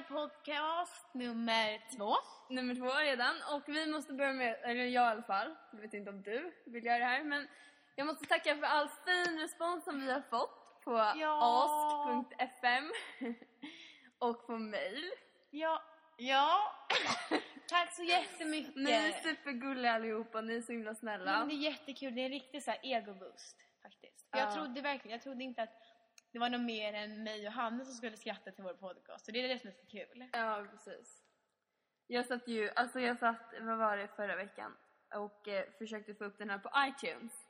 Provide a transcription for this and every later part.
är podcast nummer två. Nummer två redan och vi måste börja med, eller jag i alla fall, jag vet inte om du vill göra det här men jag måste tacka för all fin respons som vi har fått på Ja. ask.fm och på mail. Ja. Ja. Tack så jättemycket. Ni är supergulliga allihopa, ni är så himla snälla. Men det är jättekul, det är en riktig så här ego-boost faktiskt. Ja. Jag trodde verkligen, jag trodde inte att det var någon mer än mig och Hanne som skulle skratta till vår podcast. Så det är det som är så kul. Ja, precis. Jag satt ju, alltså jag satt, vad var det, förra veckan och eh, försökte få upp den här på iTunes.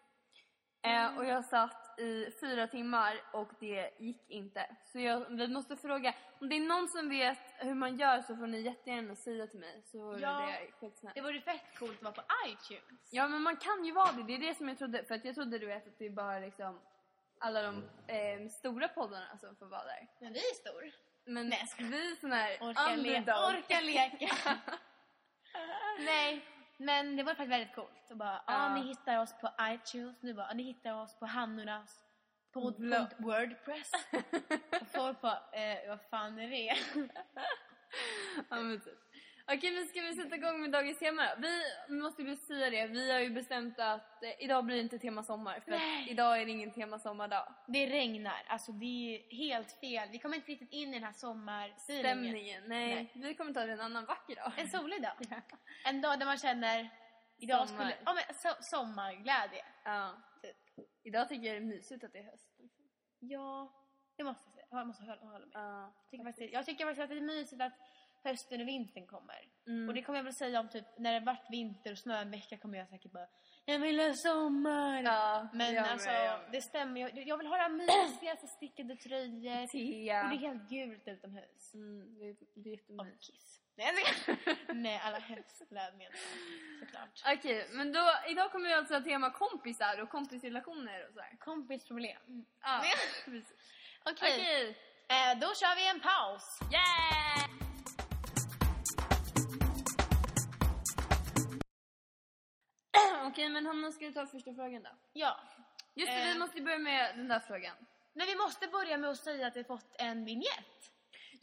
Eh, och jag satt i fyra timmar och det gick inte. Så jag, vi måste fråga, om det är någon som vet hur man gör så får ni jättegärna säga till mig. Så vore Ja. det skitsnällt. Det vore fett coolt att vara på iTunes. Ja men man kan ju vara det, det är det som jag trodde. För att jag trodde du vet att det är bara liksom alla de eh, stora poddarna som får vara där. Men vi är stor. Men Nej, vi är sån här Orka, le- orka leka. Nej, men det var faktiskt väldigt coolt. Och bara, ja, Ja. ni hittar oss på iTunes. Nu bara, ja, ni hittar oss på Hannornas Blogg. podd.wordpress. och folk bara, eh, vad fan är det? ja, men typ. Okej, men ska vi sätta igång med dagens tema då? Vi måste ju säga det, vi har ju bestämt att eh, idag blir det inte tema sommar. För Nej. att idag är det ingen tema sommardag. Det regnar, alltså det är helt fel. Vi kommer inte riktigt in i den här sommarstämningen. Stämningen, nej. Nej. Vi kommer ta det en annan vacker dag. En solig dag. En dag där man känner, idag Sommar. skulle, ja men so, sommarglädje. Ja. Typ. Idag tycker jag det är mysigt att det är höst. liksom. Ja, det måste jag säga. Jag måste hålla, hålla med. Ja. Jag tycker, faktiskt, jag tycker faktiskt att det är mysigt att hösten och vintern kommer. Mm. Och det kommer jag väl säga om typ när det varit vinter och snö en vecka kommer jag säkert bara Jag vill ha sommar! Ja, Men jag med, alltså jag med. det stämmer, jag, jag vill ha mysigaste stickade tröjor. Tea. Och det är helt gult utomhus. Mm, det, det är Och jättemysigt. kiss. Nej, jag. Nej alla jag såklart. Okej, men då, idag kommer vi alltså ha tema kompisar och kompisrelationer och så här. Kompisproblem. Ja, Nej. precis. Okej, Okej. eh, då kör vi en paus. Yeah! Okej, men Hanna, ska du ta första frågan då? Ja. Just det, Eh. vi måste börja med den där frågan. Men vi måste börja med att säga att vi fått en vignett.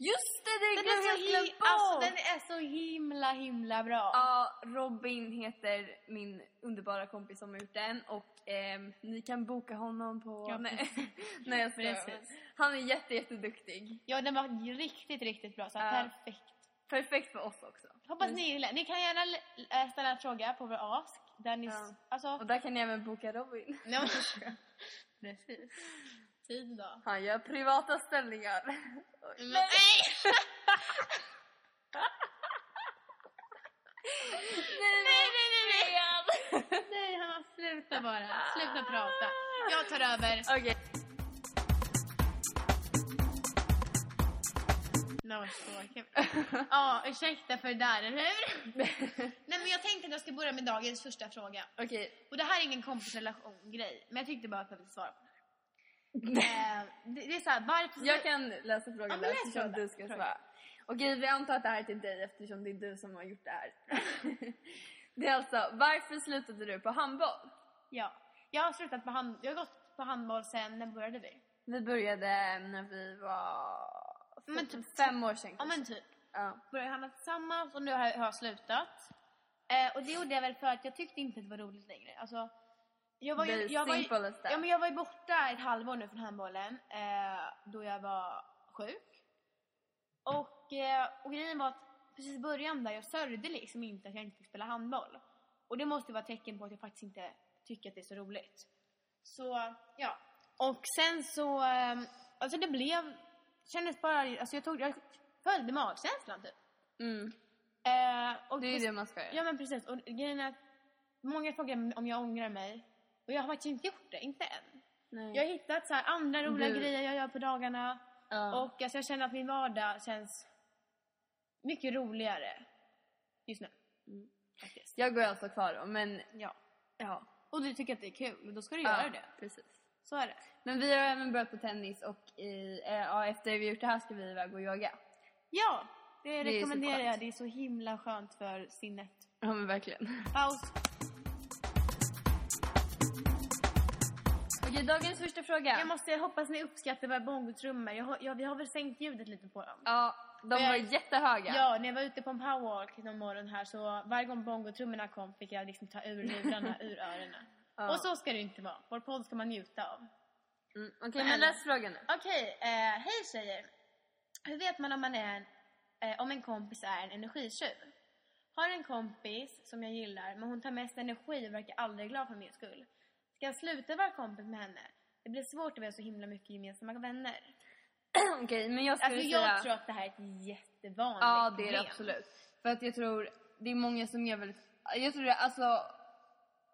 Just det, det Den är, så hi- alltså, den är så himla himla bra. Ja, Robin heter min underbara kompis som har gjort den och ehm, ni kan boka honom på... Ja, nej, nej jag skojar. Han är jätte, jätteduktig. Ja, den var riktigt, riktigt bra. Så Ja. perfekt. Perfekt för oss också. Hoppas ni gillar. Ni kan gärna ställa en fråga på vår ask. Där ni... Ja. Alltså... Och där kan ni även boka Robin. Nej, men- Precis. Tid då. Han gör privata ställningar. Men, nej! Nej, nej, nej, nej, nej! Nej, Hanna, sluta bara. Sluta prata. Jag tar över. Okej. No, så. Ja, ursäkta för det där, eller hur? Nej, men jag tänkte att jag ska börja med dagens första fråga. Okej. Och det här är ingen kompisrelation-grej, men jag tyckte bara att jag ville svara på det. Eh, det, det är såhär, varför... Jag kan läsa frågan Ja, där läs eftersom du ska svara. Okej, vi antar att det här är till dig eftersom det är du som har gjort det här. det är alltså, varför slutade du på handboll? Ja. Jag har slutat på hand... Jag har gått på handboll sen, när började vi? Vi började när vi var Men typ fem år sedan Ja men typ. Ja. Började handla tillsammans och nu har jag, slutat. Eh, och det gjorde jag väl för att jag tyckte inte att det var roligt längre. Alltså, jag var ju, jag var ju, ja, men jag var ju borta ett halvår nu från handbollen eh, då jag var sjuk. Och, eh, och grejen var att precis i början där jag sörjde liksom inte att jag inte fick spela handboll. Och det måste vara ett tecken på att jag faktiskt inte tycker att det är så roligt. Så, ja. Och sen så, eh, alltså det blev, kändes bara, alltså jag tog, jag följde magkänslan typ. Mm. Eh, och Det är ju det man ska göra. Ja men precis, och grejen är att många frågar om jag ångrar mig. Och jag har faktiskt inte gjort det, inte än. Nej. Jag har hittat så här andra roliga Du- grejer jag gör på dagarna. Ja. Och alltså, jag känner att min vardag känns mycket roligare just nu. Mm. Jag går alltså kvar då, men Ja. ja. Och du tycker att det är kul, men då ska du ja, göra det. Precis. Så är det. Men vi har även börjat på tennis och i, eh, ja, efter vi gjort det här ska vi iväg och yoga. Ja, det det, rekommenderar jag. Det är så himla skönt för sinnet. Ja men verkligen. Paus. Okej, dagens första fråga. Jag måste jag hoppas ni uppskattar våra bongotrummor. Jag, har- jag, vi har väl sänkt ljudet lite på dem. Ja, de jag- var jättehöga. Ja, när jag var ute på en powerwalk någon morgon här så varje gång bongotrummorna kom fick jag liksom ta ur lurarna ur öronen. Ja. Och så ska det inte vara. Vår podd ska man njuta av. Mm, Okej, men läs frågan nu. Okej, eh, hej tjejer. Hur vet man om, man är en, eh, om en kompis är en energitjuv? Har en kompis som jag gillar men hon tar mest energi och verkar aldrig glad för min skull. Ska jag sluta vara kompis med henne? Det blir svårt att har så himla mycket gemensamma vänner. Okej, men jag skulle Alltså säga... jag tror att det här är ett jättevanligt Ja, det är det problem. absolut. För att jag tror, det är många som är väldigt... Jag tror det, alltså...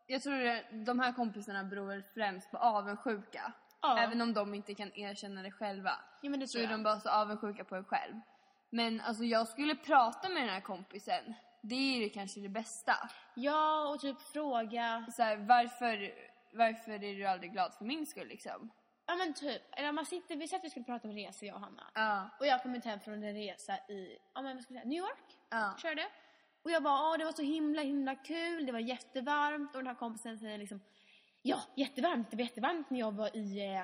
Jag tror det, de här kompisarna beror väl främst på avundsjuka. Ja. Även om de inte kan erkänna det själva. Jo men det Så tror är jag. de bara så avundsjuka på en själv. Men alltså jag skulle prata med den här kompisen. Det är det kanske det bästa. Ja, och typ fråga. Så här, varför, varför är du aldrig glad för min skull liksom? Ja men typ, eller man sitter, vi satt att vi skulle prata om resor jag och Hanna. Ja. Och jag kom hem från en resa i, ja men vad ska jag säga, New York. Ja. Körde. Och jag bara, åh det var så himla himla kul, det var jättevarmt. Och den här kompisen säger liksom, ja jättevarmt, det var jättevarmt när jag var i eh,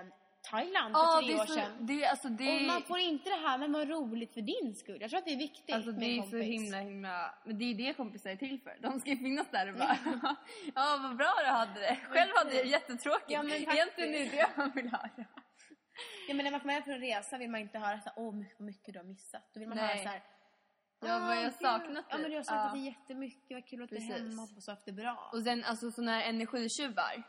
Thailand för Ja, tre år så, sedan. det, alltså det, Och man får inte det här, men vad roligt för din skull. Jag tror att det är viktigt Alltså med det är så kompis. himla himla, men det är det kompisar är till för. De ska ju finnas där och bara ja vad bra du hade det. Själv hade jag jättetråkigt. Ja, men Egentligen är det det man vill höra. Ja men när man kommer hem från en resa vill man inte höra såhär, åh mycket, vad mycket du har missat. Då vill man Nej. höra såhär, Ja, vad jag gud. saknat Ja men du har saknat Ja. det jättemycket, vad kul att du är Precis. hemma, hoppas du haft det bra. Och sen alltså såna här energitjuvar.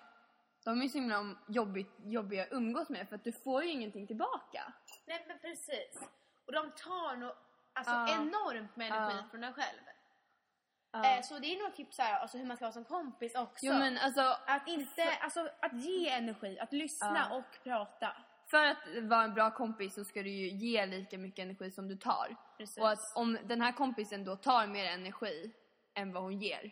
De är ju så himla jobbigt, jobbiga att umgås med för att du får ju ingenting tillbaka. Nej men precis. Och de tar nog alltså, Ja. enormt med energi Ja. från en själv. Ja. Eh, så det är nog typ såhär, alltså hur man ska vara som kompis också. Jo men alltså Att inte, alltså att ge energi, att lyssna och prata. För att vara en bra kompis så ska du ju ge lika mycket energi som du tar. Precis. Och att om den här kompisen då tar mer energi än vad hon ger.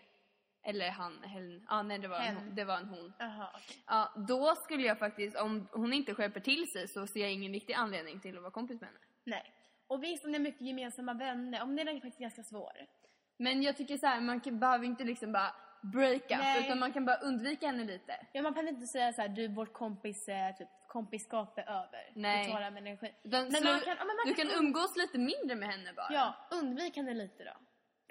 Eller han, hen, ah, nej det var, en, Hen. hon- det var en hon. Jaha, okej. Ja, då skulle jag faktiskt, om hon inte skärper till sig så ser jag ingen riktig anledning till att vara kompis med henne. Nej. Och visst om det är mycket gemensamma vänner, om det är faktiskt ganska svår. Men jag tycker så här, man kan, behöver inte liksom bara break up Nej. utan man kan bara undvika henne lite. Ja man kan inte säga så här, du vårt kompis, eh, typ kompisskap är över. Nej. Du tar av energi. Utan Men man kan- ja, men man du kan kan umgås lite mindre med henne bara. Ja, undvik henne lite då.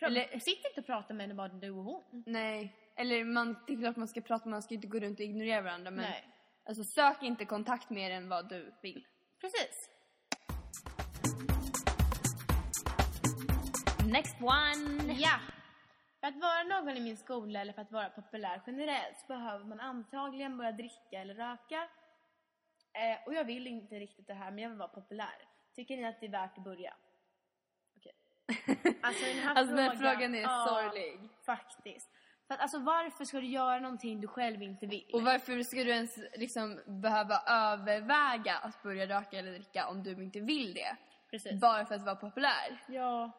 Pra- Eller- Sitt inte och prata med henne bara du och hon. Nej. Eller man, det är klart man ska prata, man ska inte gå runt och ignorera varandra men Nej. alltså sök inte kontakt mer än vad du vill. Precis. Next one! Ja. För att vara någon i min skola eller för att vara populär generellt så behöver man antagligen börja dricka eller röka. Eh, och jag vill inte riktigt det här men jag vill vara populär. Tycker ni att det är värt att börja? Okej. Alltså den här Alltså, den här frågan är ja, sorglig. Faktiskt. För att alltså varför ska du göra någonting du själv inte vill? Och varför ska du ens liksom behöva överväga att börja röka eller dricka om du inte vill det? Precis. Bara för att vara populär? Ja.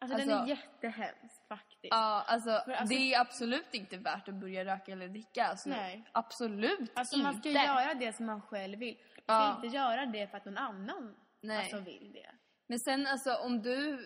Alltså, den är Alltså- jättehemsk faktiskt. Ja, alltså, alltså- det är absolut inte värt att börja röka eller dricka. Alltså, Nej. Absolut Alltså inte. man ska göra det som man själv vill. Man ska Ja. inte göra det för att någon annan Nej. alltså, vill det. Men sen alltså om du,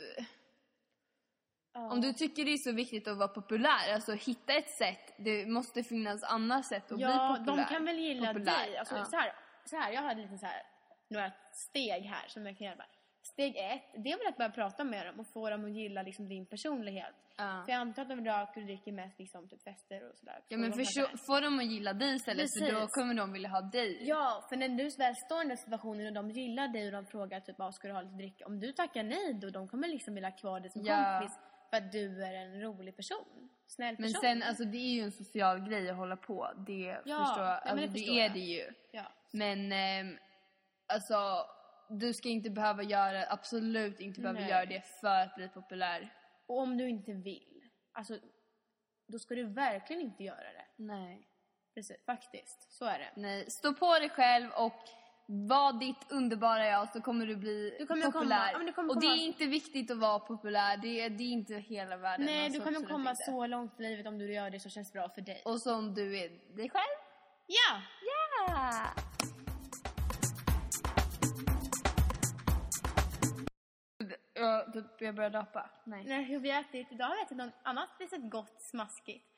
Ja. om du tycker det är så viktigt att vara populär, alltså hitta ett sätt. Det måste finnas andra sätt att ja, bli populär. de kan väl gilla populär. dig. Alltså, ja. så, här, så här, jag hade lite så här, några steg här som jag kan göra. Steg ett, det är väl att börja prata med dem och få dem att gilla liksom, din personlighet. Ja. För jag antar att de röker och dricker mest liksom, typ fester och sådär. Ja men för få dem att gilla dig istället så Precis. då kommer de vilja ha dig. Ja, för när du väl står i den situationen och de gillar dig och de frågar typ vad ska du ha lite dricka? Om du tackar nej då, de kommer liksom vilja ha kvar dig som Ja. kompis för att du är en rolig person. Snäll person. Men sen alltså det är ju en social grej att hålla på. Det Ja, förstår men alltså, det det, är jag. det ju. Ja. Men ehm, alltså du ska inte behöva göra, absolut inte behöva Nej. göra det för att bli populär. Och om du inte vill, alltså då ska du verkligen inte göra det. Nej. Precis, faktiskt. Så är det. Nej, stå på dig själv och var ditt underbara jag så kommer du bli Du kommer populär. komma- du kommer och det är inte viktigt att vara populär, det är, det är inte hela världen. Nej, alltså, du kommer komma inte. så långt i livet om du gör det som känns bra för dig. Och så om du är dig själv. Ja! Ja! Ja, typ jag började apa. Nej. Nej, hur vi har ätit. Idag har vi ätit något annat litet gott smaskigt.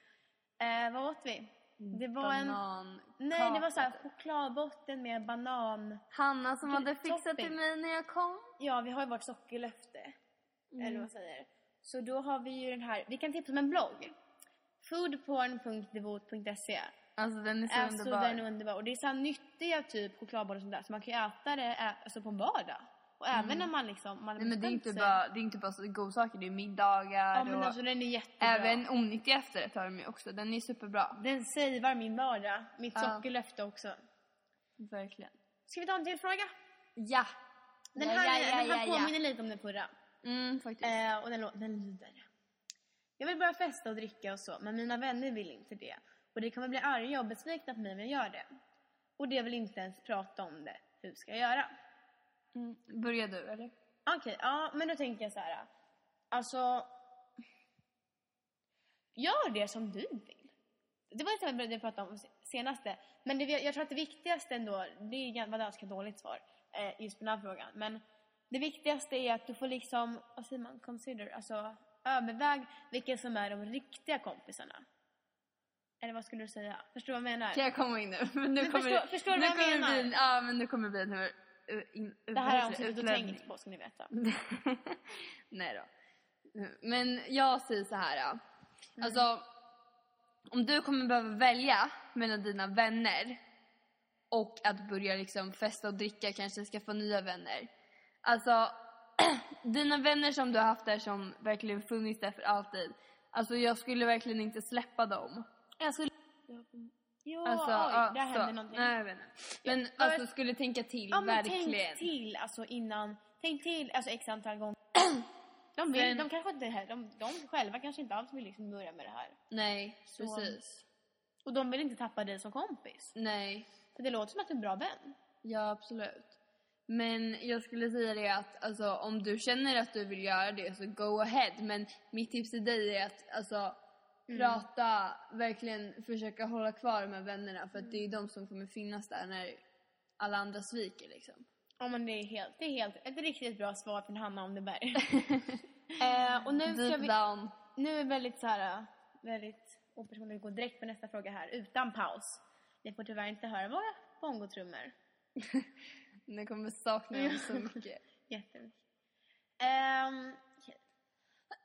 Eh, vad åt vi? Det var en... Banan. Nej, det var så här chokladbotten med banan. Hanna som hade fixat Topping. till mig när jag kom. Ja, vi har ju vårt sockerlöfte. Mm. Eller vad säger Så då har vi ju den här, vi kan tipsa om en blogg. foodporn.devot.se Alltså den är så Alltså underbar. den är underbar. Och det är så här nyttiga typ chokladbollar och sånt där. Så man kan ju äta det alltså på en vardag. Och även när man liksom... Man Mm. Nej men det är inte sig- bara, det är inte bara så godsaker, det är middagar Ja men och alltså den är jättebra. även onyttiga efterrätt har de ju också. Den är superbra. Den savear min vardag. Mitt Ja. sockerlöfte också. Verkligen. Ska vi ta en till fråga? Ja. Den ja, här, ja, den här påminner lite om den förra. Mm, faktiskt. Eh, och den, den lyder. Jag vill börja festa och dricka och så, men mina vänner vill inte det. Och de kommer bli arga och besvikna på mig om jag gör det. Och de vill inte ens prata om det. Hur ska jag göra? Mm. Börjar du eller? Okej, ja, men då tänker jag så här. Alltså... Gör det som du vill. Det var lite vad vi pratade om senaste. Men det, jag tror att det viktigaste ändå, det är ett ganska dåligt svar eh, just på den här frågan. Men det viktigaste är att du får liksom, vad säger man, consider, alltså överväg vilka som är de riktiga kompisarna. Eller vad skulle du säga? Förstår du vad jag menar? Kan jag komma in nu? Men nu Men kommer, förstår- förstår du vad jag menar? Det bli, ja, men nu kommer det bli en in, det här har jag suttit och tänkt på, ska ni veta. Nej då. Men jag säger så här. ja. Alltså, om du kommer behöva välja mellan dina vänner och att börja liksom festa och dricka, kanske skaffa nya vänner. Alltså, dina vänner som du har haft där som verkligen funnits där för alltid. Alltså jag skulle verkligen inte släppa dem. Jag skulle... Jo, Alltså, oj, ja, där så. hände någonting. Nej, jag vet inte. Men Jag- alltså skulle tänka till, Ja, men verkligen. tänk till alltså innan. Tänk till alltså x antal gånger. De, vill, Sen- de kanske inte här, de, de själva kanske inte alls vill liksom börja med det här. Nej, Så- precis. Och de vill inte tappa dig som kompis. Nej, För det låter som att du är en bra vän. Ja, absolut. Men jag skulle säga det att alltså, om du känner att du vill göra det så go ahead. Men mitt tips till dig är att alltså, prata, verkligen försöka hålla kvar de här vännerna. För att det är de som kommer finnas där när alla andra sviker liksom. Ja men det är helt, det är helt, ett riktigt bra svar från Hanna Omneberg. eh, och nu ska vi, down. nu är väldigt så här, väldigt opersonligt, vi går direkt på nästa fråga här utan paus. Ni får tyvärr inte höra våra bongotrummor. Ni kommer sakna dem så mycket. Jättemycket. Ehm, okej.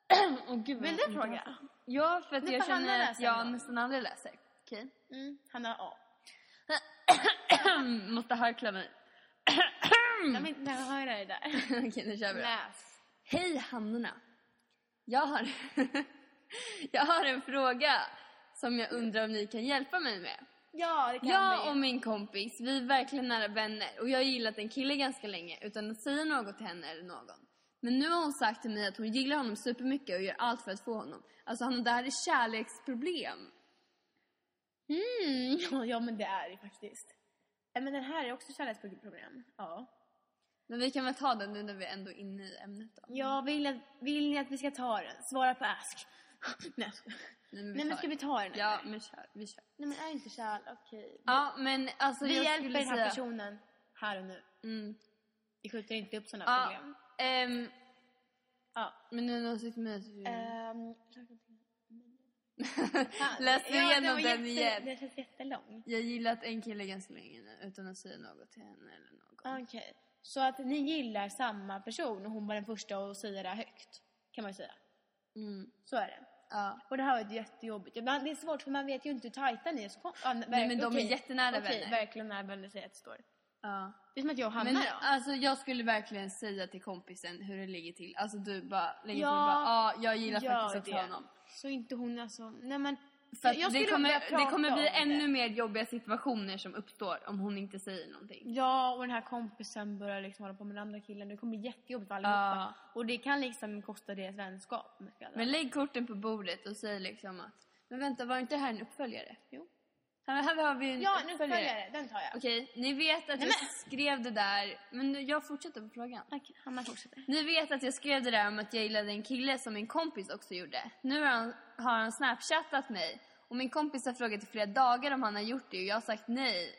Åh, gud, Vill du fråga? Ja, för att Nu jag känner att jag nästan aldrig läser. Okej? Mm, Hanna A. Måste harkla mig. Jag vill inte höra det där. Okej, nu kör vi då. Läs. Hej Hanna! Jag har, jag har en fråga som jag undrar om ni kan hjälpa mig med. Ja, det kan Jag vi. och min kompis, vi är verkligen nära vänner och jag har gillat en kille ganska länge utan att säga något till henne eller någon. Men nu har hon sagt till mig att hon gillar honom supermycket och gör allt för att få honom. Alltså Hanna, det här är kärleksproblem. Mm, ja, ja, men det är det faktiskt. Men den här är också kärleksproblem. Ja. Men vi kan väl ta den nu när vi är ändå inne i ämnet då. Ja, vill, att, vill ni att vi ska ta den? Svara på ask. Nej. Nej, men, Nej men ska vi ta den? Ja, men kör. Vi kör. Nej men är inte kärl, okej. Ja, men alltså vi jag hjälper den här säga... personen här och nu. Mm. Vi skjuter inte upp sådana Ja, problem. ehm, Ja. men nu har jag sett med... Ehm, Läs ja, igenom den jätte, igen. Det känns jättelång. Jag har gillat en kille ganska länge nu utan att säga något till henne eller någon. Okej. Så att ni gillar samma person och hon var den första att säga det högt. Kan man ju säga. Mm. Så är det. Ja. Och det här var ett jättejobbigt. Ibland- Det är svårt för man vet ju inte hur tajta ni är. Så kom, ja, Nej, men de är jättenära okej, vänner. verkligen nära vänner säger att det står. Ja. Det är som att jag och Hanna Men då. alltså jag skulle verkligen säga till kompisen hur det ligger till. Alltså du bara lägger Ja, till bara, ja jag gillar gör faktiskt det. honom. Så inte hon alltså, nej men. För att jag det kommer, det kommer bli om det. ännu mer jobbiga situationer som uppstår om hon inte säger någonting. Ja, och den här kompisen börjar liksom hålla på med den andra killen. Det kommer bli jättejobbigt för allihopa. Och det kan liksom kosta deras vänskap. Men lägg korten på bordet och säg liksom att, men vänta var inte det här en uppföljare? Jo. Här, har vi en Ja, en uppföljare. Den tar jag. Okej, ni vet att Nej, jag men- skrev det där, men nu- jag fortsätter på frågan. Okej, Hanna fortsätter. Ni vet att jag skrev det där om att jag gillade en kille som min kompis också gjorde. Nu har han, har han snapchattat mig och min kompis har frågat i flera dagar om han har gjort det och jag har sagt nej.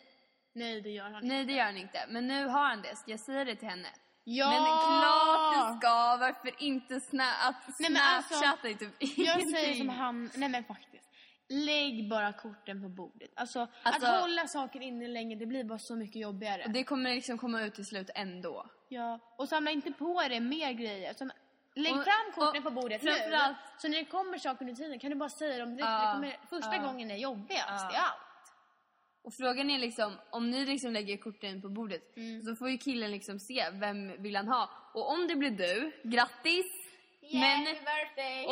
Nej, det gör han Nej, det gör han inte. Men nu har han det. Ska jag säga det till henne? Ja! Men klart du ska, varför inte sna att Nej, men alltså, snapchatta är typ Jag säger som han, nej men faktiskt. Lägg bara korten på bordet. Alltså, Alltså- att hålla saker inne länge, det blir bara så mycket jobbigare. Och det kommer liksom komma ut till slut ändå. Ja, och samla inte på dig mer grejer. Så, lägg Och- fram korten och på bordet nu. framförallt- Så när det kommer saker under tiden kan du bara säga dem direkt. Det kommer, första ja. gången är jobbigast Ja. i allt. Och frågan är liksom, om ni liksom lägger korten på bordet Mm. så får ju killen liksom se vem vill han ha. Och om det blir du, grattis! Men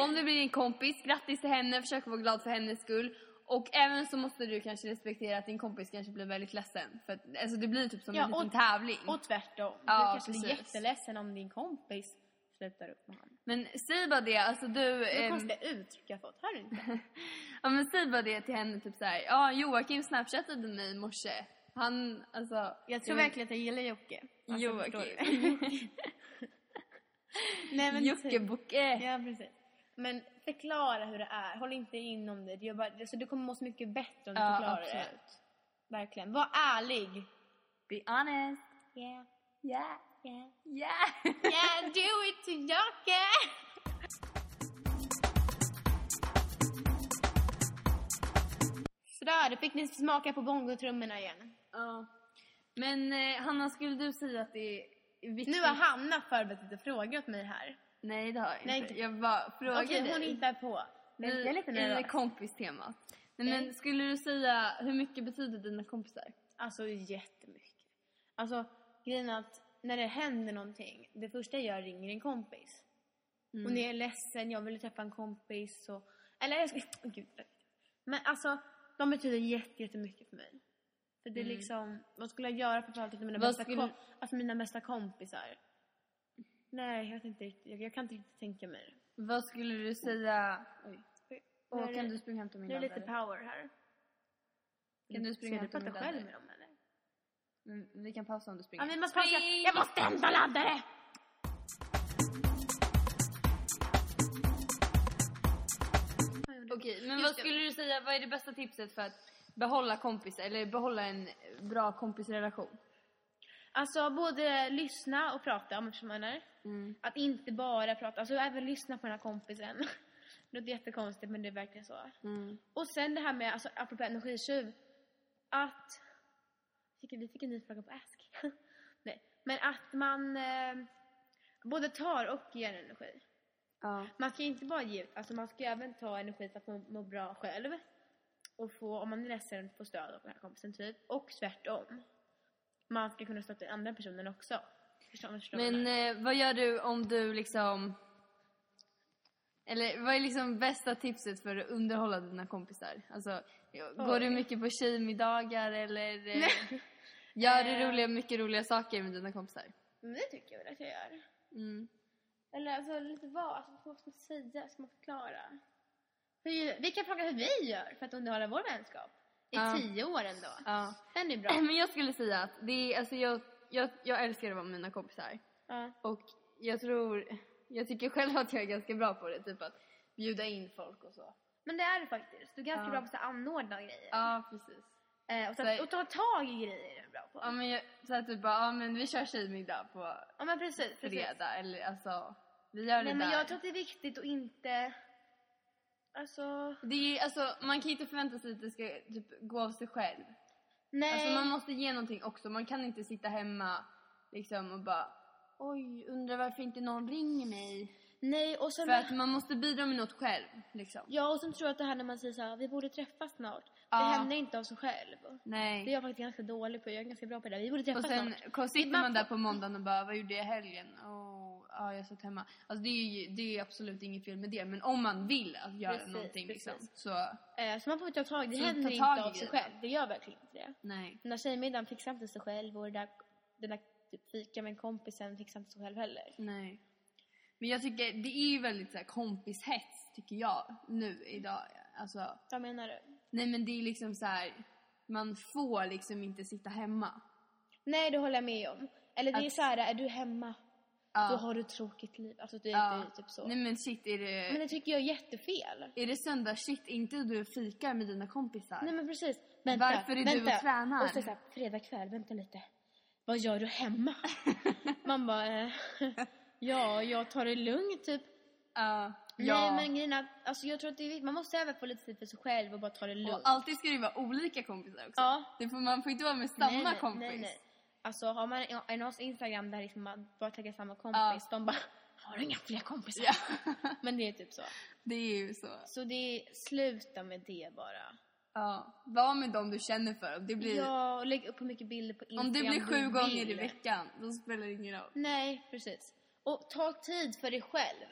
om det blir din kompis, grattis till henne, försök vara glad för hennes skull. Och även så måste du kanske respektera att din kompis kanske blir väldigt ledsen. För att, alltså det blir typ som Ja, en liten tävling. Och tvärtom. Ja, du kanske blir precis. jätteledsen om din kompis slutar upp med honom. Men säg bara det, alltså du... Det konstiga uttryck jag fått, hör du inte? Ja men säg bara det till henne typ såhär, ja Joakim snapchattade mig i morse. Han, alltså... Jag tror Jo- verkligen att jag gillar Jocke. Alltså, Joakim. du? Nej men typ. Jockibocke. Ja precis. Men förklara hur det är, håll inte inom det. Det, gör bara, alltså, du kommer må så mycket bättre om du Ja, förklarar det. absolut. Verkligen. Var ärlig. Be honest. Yeah, Yeah. yeah. Yeah. Yeah, do it to Jocke! Sådär, då fick ni smaka på bongotrummorna igen. ja. Men eh, Hanna, skulle du säga att det är viktigt? Nu har Hanna förberett lite frågor åt mig här. Nej det har jag Nej, inte. inte- Jag bara frågar Okej, dig. hon hittar på. Men jag är lite I nervös. kompistemat. Nej, men skulle du säga, hur mycket betyder dina kompisar? Alltså jättemycket. Alltså grejen är att när det händer någonting, det första jag gör ringer en kompis. Mm. Och när jag är ledsen, jag vill träffa en kompis och... Eller jag ska... Åh, gud. Men alltså, de betyder jätte- jättemycket för mig. För det är Mm. liksom, vad skulle jag göra för att prata till mina Vad bästa, skulle- alltså mina bästa kompisar? Nej, jag vet inte riktigt. Jag, jag kan inte riktigt tänka mig det. Vad skulle du säga... Oj. Åh, kan det- du springa och hämta min Nu är det lite power här. Kan du springa du hämta prata själv med dem eller? Mm, vi kan pausa om du springer. Ja, men man pausa. Spring! Jag måste hämta laddare! Okej, men Just vad det. skulle du säga, vad är det bästa tipset för att behålla kompisar, eller behålla en bra kompisrelation? Alltså både lyssna och prata om man är. Mm. Att inte bara prata, alltså även lyssna på den här kompisen. Det låter jättekonstigt men det är verkligen så. Mm. Och sen det här med, alltså apropå energitjuv. Att... Fick, vi fick en ny fråga på Ask. Nej. Men att man eh, både tar och ger energi. Ja. Man ska inte bara ge, alltså man ska även ta energi för att må, må bra själv. Och få, om man är ledsen, få stöd av den här kompisen typ. Och tvärtom. Man ska kunna stötta den andra personen också. Förstår, förstår Men eh, vad gör du om du liksom... Eller vad är liksom bästa tipset för att underhålla dina kompisar? Alltså, går du Oj. mycket på tjejmiddagar eller eh, gör du Eh. roliga, mycket roliga saker med dina kompisar? Men det tycker jag väl att jag gör. Mm. Eller alltså lite vad, alltså, vad ska man säga, ska man förklara? Hur, vi kan fråga hur vi gör för att underhålla vår vänskap. I Ja. tio år ändå. Ja. Den är bra. Men jag skulle säga att det är, alltså jag, jag, jag älskar att vara med mina kompisar. Ja. Och jag tror, jag tycker själv att jag är ganska bra på det, typ att bjuda in folk och så. Men det är det faktiskt. Du är ganska bra på att anordna grejer. Ja, precis. Eh, och, Så- ta, och ta tag i grejer är du bra på. Ja men jag, så att typ bara, ja men vi kör tjejmiddag på Ja men precis. precis. fredag eller alltså, vi gör det Nej där. men jag tror att det är viktigt att inte... Alltså... Det är, alltså, man kan inte förvänta sig att det ska typ gå av sig själv. Nej. Alltså man måste ge någonting också. Man kan inte sitta hemma liksom och bara Oj, undrar varför inte någon ringer mig. Nej och sen... För att man måste bidra med något själv liksom. Ja och sen tror jag att det här när man säger så här, vi borde träffas snart. Ja. Det händer inte av sig själv. Det är Nej. jag faktiskt ganska dålig på. Jag är ganska bra på det. Vi borde träffas Och sen snart. sitter Man där på måndagen och bara, vad gjorde jag i helgen? Åh, ja jag satt hemma. Alltså det är ju det är absolut inget fel med det. Men om man vill att göra Precis, någonting precis. liksom. Så, Eh, så man får ta tag. Det händer inte av sig själv. Det gör verkligen inte det. nej. Den där tjejmiddagen fixar inte sig själv och det där, den där typ, fika med kompisen fixar inte sig själv heller. Nej. Men jag tycker, det är ju väldigt så här, kompishets tycker jag nu idag. Alltså, Vad menar du? nej men det är liksom så här. man får liksom inte sitta hemma. Nej, det håller jag med om. Eller det är Att- så här, är du hemma, Ja. då har du ett tråkigt liv. Alltså det, ja. det är typ så. Nej men shit, är det, Men det tycker jag är jättefel. är det söndag? Shit, inte du fikar med dina kompisar? Nej men precis. Vänta, Varför är du vänta. och tränar? Och så, så här, fredag kväll, vänta lite. vad gör du hemma? Man bara, eh, ja, jag tar det lugnt typ. Ja. Nej men grejen alltså jag tror att det är man måste även få lite tid för sig själv och bara ta det lugnt. Och alltid ska det vara olika kompisar också. Ja. Det får, man får inte vara med samma nej, nej, kompis. Nej, nej. Alltså har man en, hos Instagram där liksom man bara taggar samma kompis, de bara har du inga fler kompisar? Ja. Men det är typ så. det är ju så. Så det är, sluta med det bara. Ja. Var med dem du känner för. Om det blir, Ja, och lägg upp mycket bilder på Instagram om det blir sju gånger i veckan, då spelar det ingen roll. Nej, precis. Och ta tid för dig själv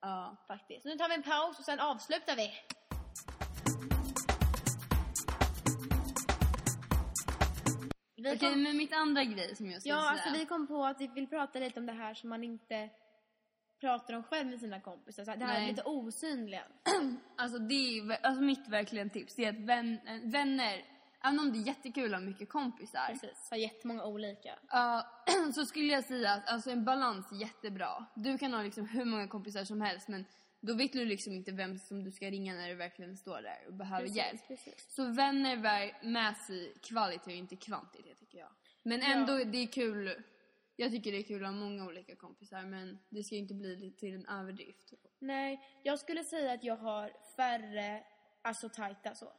Ja. faktiskt. Nu tar vi en paus och sen avslutar vi. Okej, kom, men mitt andra grej som jag skulle ja, säga. alltså vi kom på att vi vill prata lite om det här som man inte pratar om själv med sina kompisar. Så det här Nej. lite osynliga. Alltså, det är, alltså mitt verkligen tips det är att vän, äh, vänner, även om det är jättekul att ha mycket kompisar, Precis, har jättemånga olika. ja, så skulle jag säga att alltså, en balans är jättebra. Du kan ha liksom hur många kompisar som helst men då vet du liksom inte vem som du ska ringa när du verkligen står där och behöver hjälp. precis. Så vänner bär med sig kvalitet och inte kvantitet tycker jag. Men ändå, det är kul. Jag tycker det är kul att ha många olika kompisar men det ska inte bli till en överdrift. Nej, jag skulle säga att jag har färre, alltså tajta så.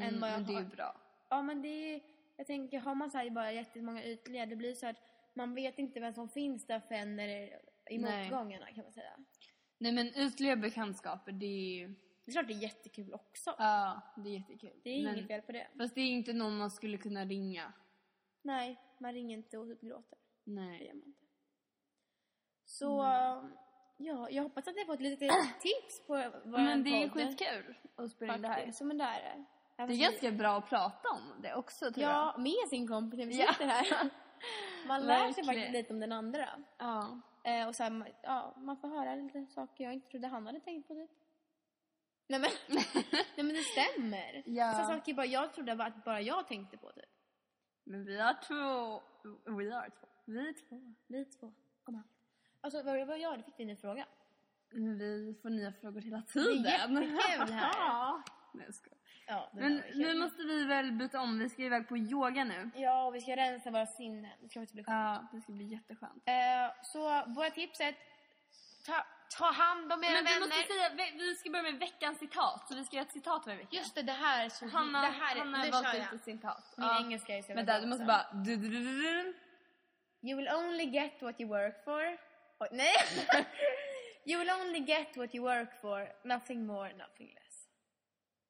än vad jag men det är har. ju bra. Ja men det är, jag tänker har man så här bara jättemånga ytliga, det blir så att man vet inte vem som finns där för en när det är i Nej. motgångarna kan man säga. Nej men ytliga bekantskaper det är ju, Det är klart det är jättekul också. ja det är jättekul. Det är men, inget fel på det. Fast det är inte någon man skulle kunna ringa. Nej, man ringer inte och typ gråter. Det Nej. gör man inte. Så, Mm. ja, jag hoppas att ni har fått lite tips på vår Men det är skitkul att spela in det här. Som en där är. Det är ganska bra att prata om det också tror jag. Ja, med sin kompis när vi Ja. sitter här. Man lär sig faktiskt lite om den andra. Ja. Eh, och ma- ja, man får höra lite saker jag inte trodde han hade tänkt på typ. Nej men, nej, men det stämmer. Ja. Så saker bara jag trodde var att bara jag tänkte på typ. Men vi har två, vi har två. Vi är två. Vi två. Kom här. Alltså vad vad gör du? Fick vi en ny fråga? Men vi får nya frågor hela Det är tiden. jättekul här. Ja. Nej, jag skojar. Ja, Men nu måste vi väl byta om. Vi ska iväg på yoga nu. Ja, och vi ska rensa våra sinnen. Det ska faktiskt bli skönt. Ja, det ska bli jätteskönt. Eh, så våra tips är att ta, ta hand om era Men vi vänner. måste säga, vi- vi ska börja med veckans citat. Så vi ska göra ett citat varje vecka. Just det, det här är så... Hanna, det här är, Hanna det valt ut ett citat. Min engelska är så Vänta, du måste bara... You will only get what you work for. Nej! you will only get what you work for, nothing more, nothing less.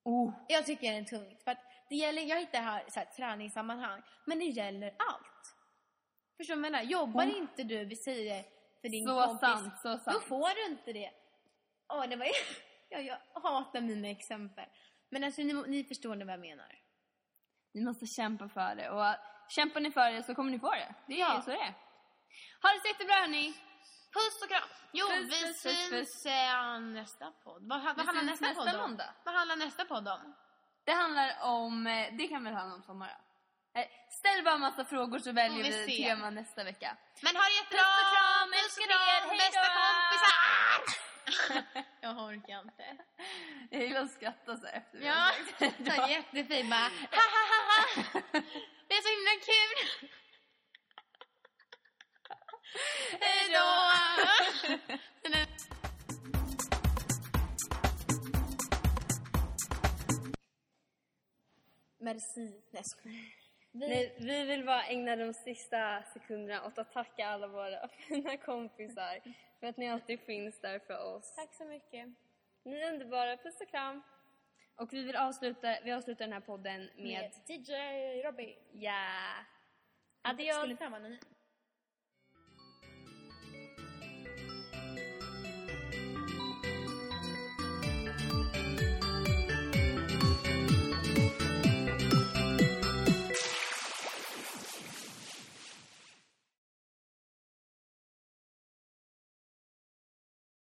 Oh. Jag tycker den är tungt. För det gäller, jag hittar här, så här träningssammanhang, men det gäller allt. Förstår du vad jag menar? Jobbar Oh. inte du, vi säger för din Så kompis, sant, så då sant. får du inte det. Åh, det var jag, jag hatar mina exempel. Men alltså, ni, ni förstår nog vad jag menar. Ni måste kämpa för det. Och kämpar ni för det så kommer ni få det. Det är Ja. så det är. Ha det så jättebra hörni! Puss och kram! Jo, Puss, vi puss, syns puss. eh, nästa podd. Vad, vad handlar nästa, nästa podd om? måndag. Vad handlar nästa podd om? Det handlar om, eh, det kan väl handla om sommar ja. Eh, Ställ bara massa frågor så väljer vi vi tema nästa vecka. Men ha det jättebra! Puss och kram, Puss och kram, bästa kompisar! jag orkar inte. Jag gillar att skratta så efter Ja, så det. jättefint bara. Ha, ha, ha, ha. Det är så himla kul! Hej då! Merci. Nej. Vi- Nej, vi vill bara ägna de sista sekunderna åt att tacka alla våra fina kompisar för att ni alltid finns där för oss. Tack så mycket. Ni är underbara, puss och kram! Och vi vill avsluta, vi avslutar den här podden med Med DJ Robby. Ja! Skulle Adios!